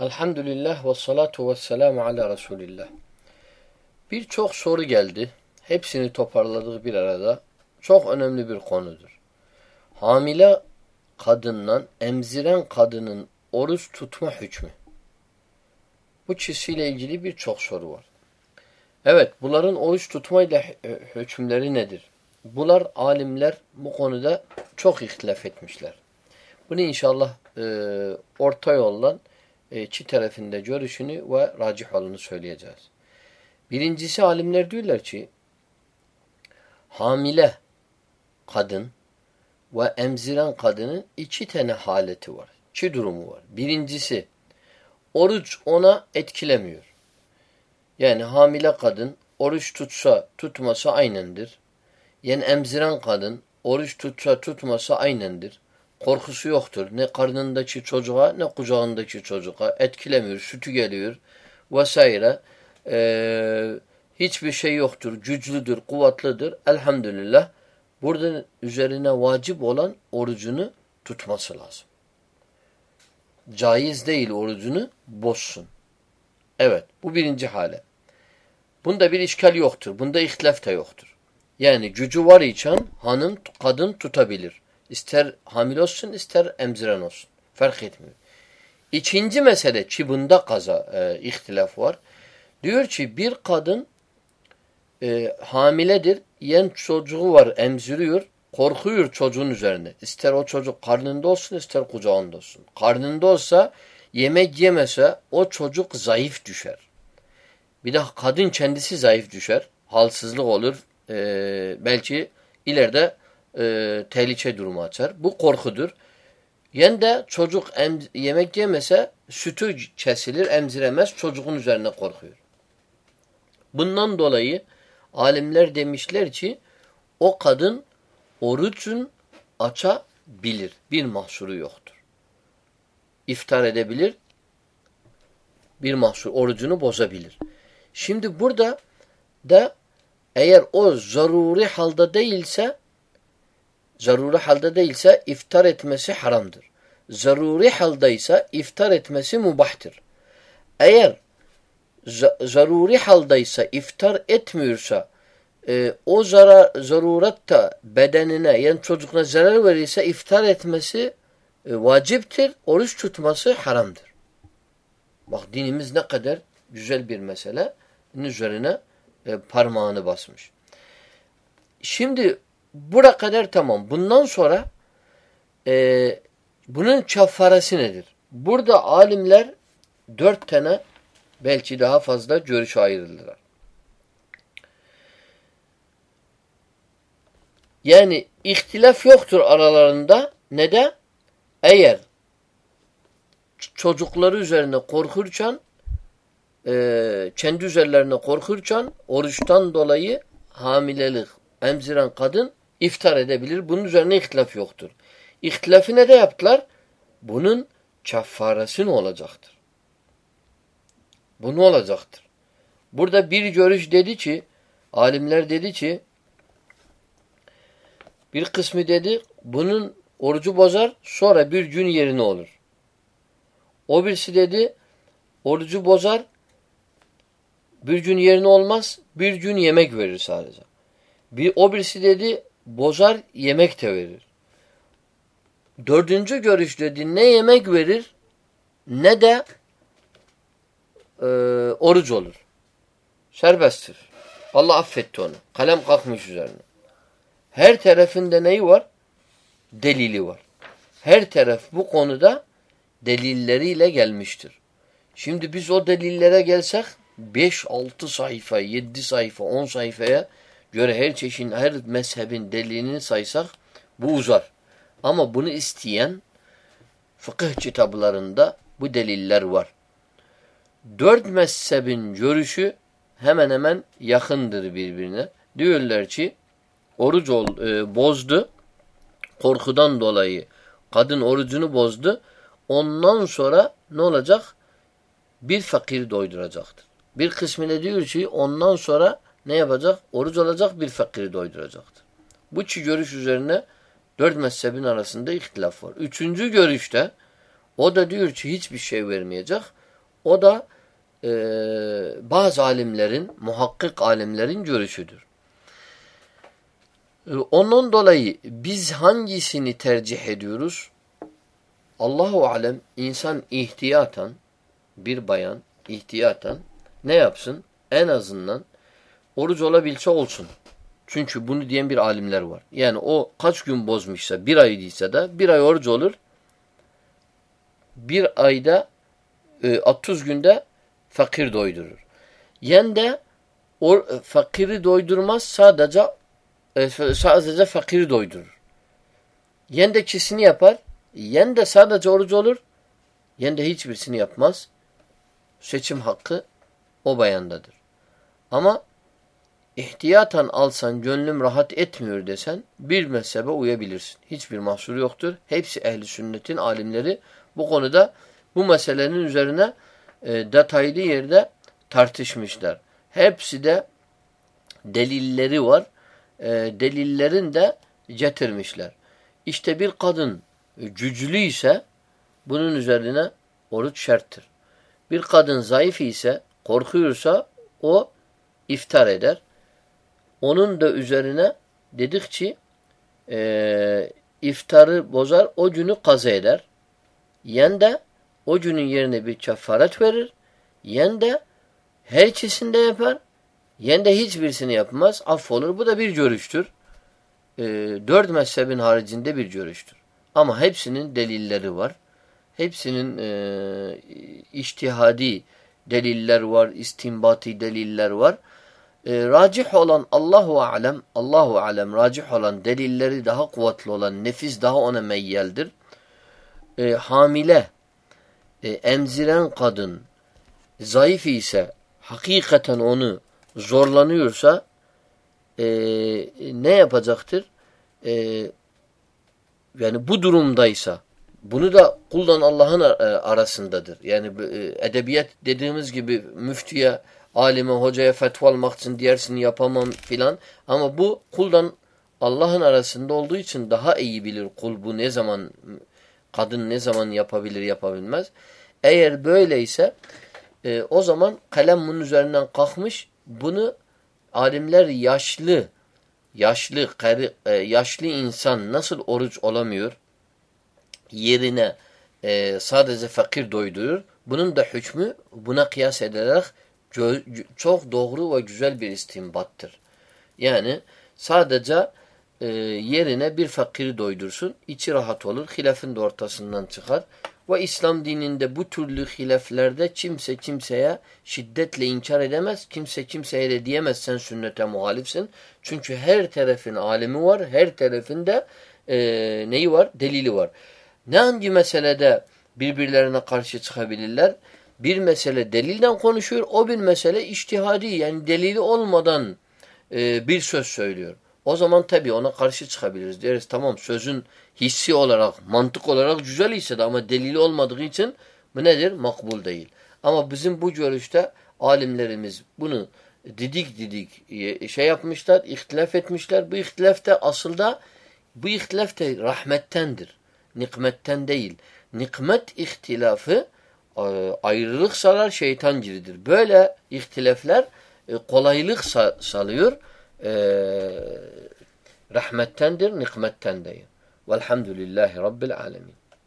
Elhamdülillah ve salatu ve selamu ala Resulillah. Birçok soru geldi. Hepsini toparladık bir arada. Çok önemli bir konudur. Hamile kadından emziren kadının oruç tutma hükmü. Bu çizgiyle ilgili birçok soru var. Evet, bunların oruç tutmayla hükümleri nedir? Bunlar alimler bu konuda çok ihtilaf etmişler. Bunu inşallah e, orta yoldan e, iki tarafında görüşünü ve racih olanı söyleyeceğiz. Birincisi alimler diyorlar ki hamile kadın ve emziren kadının iki tane haleti var. İki durumu var. Birincisi oruç ona etkilemiyor. Yani hamile kadın oruç tutsa tutmasa aynendir. Yani emziren kadın oruç tutsa tutmasa aynendir. Korkusu yoktur. Ne karnındaki çocuğa ne kucağındaki çocuğa etkilemiyor. Sütü geliyor vesaire. Ee, hiçbir şey yoktur. Güçlüdür, kuvvetlidir. Elhamdülillah. Burada üzerine vacip olan orucunu tutması lazım. Caiz değil orucunu bozsun. Evet. Bu birinci hale. Bunda bir işgal yoktur. Bunda ihtilaf da yoktur. Yani gücü var için hanım, kadın tutabilir. İster hamile olsun ister emziren olsun. Fark etmiyor. İkinci mesele ki kaza e, ihtilaf var. Diyor ki bir kadın e, hamiledir. Yen çocuğu var emziriyor. Korkuyor çocuğun üzerine. İster o çocuk karnında olsun ister kucağında olsun. Karnında olsa yemek yemese o çocuk zayıf düşer. Bir de kadın kendisi zayıf düşer. Halsızlık olur. E, belki ileride e, tehlike durumu açar. Bu korkudur. Yen de çocuk em, yemek yemese sütü kesilir, emziremez. Çocuğun üzerine korkuyor. Bundan dolayı alimler demişler ki o kadın orucun açabilir. Bir mahsuru yoktur. İftar edebilir. Bir mahsur orucunu bozabilir. Şimdi burada da eğer o zaruri halde değilse zaruri halde değilse iftar etmesi haramdır. Zaruri haldaysa iftar etmesi mubahtır. Eğer zaruri haldaysa iftar etmiyorsa e, o zarar, zaruret da bedenine yani çocukuna zarar verirse iftar etmesi e, vaciptir. Oruç tutması haramdır. Bak dinimiz ne kadar güzel bir mesele üzerine e, parmağını basmış. Şimdi bura kadar tamam. Bundan sonra e, bunun kafaresi nedir? Burada alimler dört tane belki daha fazla görüş ayrıldılar. Yani ihtilaf yoktur aralarında. Ne de? Eğer çocukları üzerine korkurken e, kendi üzerlerine korkurken oruçtan dolayı hamilelik emziren kadın iftar edebilir. Bunun üzerine ihtilaf yoktur. İhtilafı ne de yaptılar? Bunun kaffaresi ne olacaktır? Bu ne olacaktır? Burada bir görüş dedi ki, alimler dedi ki, bir kısmı dedi, bunun orucu bozar, sonra bir gün yerine olur. O birisi dedi, orucu bozar, bir gün yerine olmaz, bir gün yemek verir sadece. Bir, o birisi dedi, bozar, yemek de verir. Dördüncü görüş dedi, ne yemek verir, ne de e, oruç olur. Serbesttir. Allah affetti onu. Kalem kalkmış üzerine. Her tarafında neyi var? Delili var. Her taraf bu konuda delilleriyle gelmiştir. Şimdi biz o delillere gelsek 5, 6 sayfa, 7 sayfa, 10 sayfaya göre her çeşin, her mezhebin delilini saysak bu uzar. Ama bunu isteyen fıkıh kitaplarında bu deliller var. Dört mezhebin görüşü hemen hemen yakındır birbirine. Diyorlar ki oruç ol, e, bozdu. Korkudan dolayı kadın orucunu bozdu. Ondan sonra ne olacak? Bir fakir doyduracaktır. Bir kısmına diyor ki ondan sonra ne yapacak? Oruç olacak bir fakiri doyduracaktır. Bu iki görüş üzerine dört mezhebin arasında ihtilaf var. Üçüncü görüşte o da diyor ki hiçbir şey vermeyecek. O da e, bazı alimlerin, muhakkik alimlerin görüşüdür. E, ondan dolayı biz hangisini tercih ediyoruz? Allahu alem insan ihtiyaten bir bayan ihtiyaten ne yapsın? En azından oruç olabilse olsun. Çünkü bunu diyen bir alimler var. Yani o kaç gün bozmuşsa bir ay değilse de bir ay oruç olur. Bir ayda e, 30 günde fakir doydurur. Yen de o, e, fakiri doydurmaz sadece e, sadece fakiri doydurur. Yen de ikisini yapar. Yen de sadece oruç olur. Yen de hiçbirisini yapmaz. Seçim hakkı o bayandadır. Ama ihtiyatan alsan gönlüm rahat etmiyor desen bir mezhebe uyabilirsin. Hiçbir mahsur yoktur. Hepsi ehli sünnetin alimleri bu konuda bu meselenin üzerine e, detaylı yerde tartışmışlar. Hepsi de delilleri var. E, delillerin de getirmişler. İşte bir kadın güçlü ise bunun üzerine oruç şerttir. Bir kadın zayıf ise, korkuyorsa o iftar eder. Onun da üzerine dedikçe e, iftarı bozar, o günü kaza eder. Yen de o günün yerine bir kefaret verir. Yen de her ikisini de yapar. Yen de hiçbirisini yapmaz. Affolur. Bu da bir görüştür. E, dört mezhebin haricinde bir görüştür. Ama hepsinin delilleri var. Hepsinin e, iştihadi deliller var, istinbati deliller var. E, racih olan Allahu alem, Allahu alem racih olan delilleri daha kuvvetli olan nefis daha ona meyyeldir. E, hamile, e, emziren kadın zayıf ise hakikaten onu zorlanıyorsa e, ne yapacaktır? E, yani bu durumdaysa bunu da kuldan Allah'ın e, arasındadır. Yani e, edebiyat dediğimiz gibi müftüye, alime, hocaya fetva almak için diğersini yapamam filan. Ama bu kuldan Allah'ın arasında olduğu için daha iyi bilir kul bu ne zaman kadın ne zaman yapabilir yapabilmez. Eğer böyleyse e, o zaman kalem bunun üzerinden kalkmış. Bunu alimler yaşlı yaşlı karı, e, yaşlı insan nasıl oruç olamıyor? Yerine e, sadece fakir doydurur. Bunun da hükmü buna kıyas ederek çok doğru ve güzel bir istimbattır. Yani sadece e, yerine bir fakiri doydursun, içi rahat olur, hilafın da ortasından çıkar. Ve İslam dininde bu türlü hilaflerde kimse kimseye şiddetle inkar edemez. Kimse kimseye de diyemez sen sünnete muhalifsin. Çünkü her tarafın alimi var, her tarafında e, neyi var? Delili var. Ne hangi meselede birbirlerine karşı çıkabilirler? Bir mesele delilden konuşuyor, o bir mesele iştihadi yani delili olmadan e, bir söz söylüyor. O zaman tabii ona karşı çıkabiliriz. Deriz tamam sözün hissi olarak, mantık olarak güzel ise de ama delili olmadığı için bu nedir? Makbul değil. Ama bizim bu görüşte alimlerimiz bunu didik didik e, şey yapmışlar, ihtilaf etmişler. Bu ihtilaf da bu ihtilaf da rahmettendir. Nikmetten değil. Nikmet ihtilafı ayrılık salar şeytan giridir. Böyle ihtilafler e, kolaylık salıyor e, rahmettendir, nikmetten değil. Velhamdülillahi Rabbil alemin.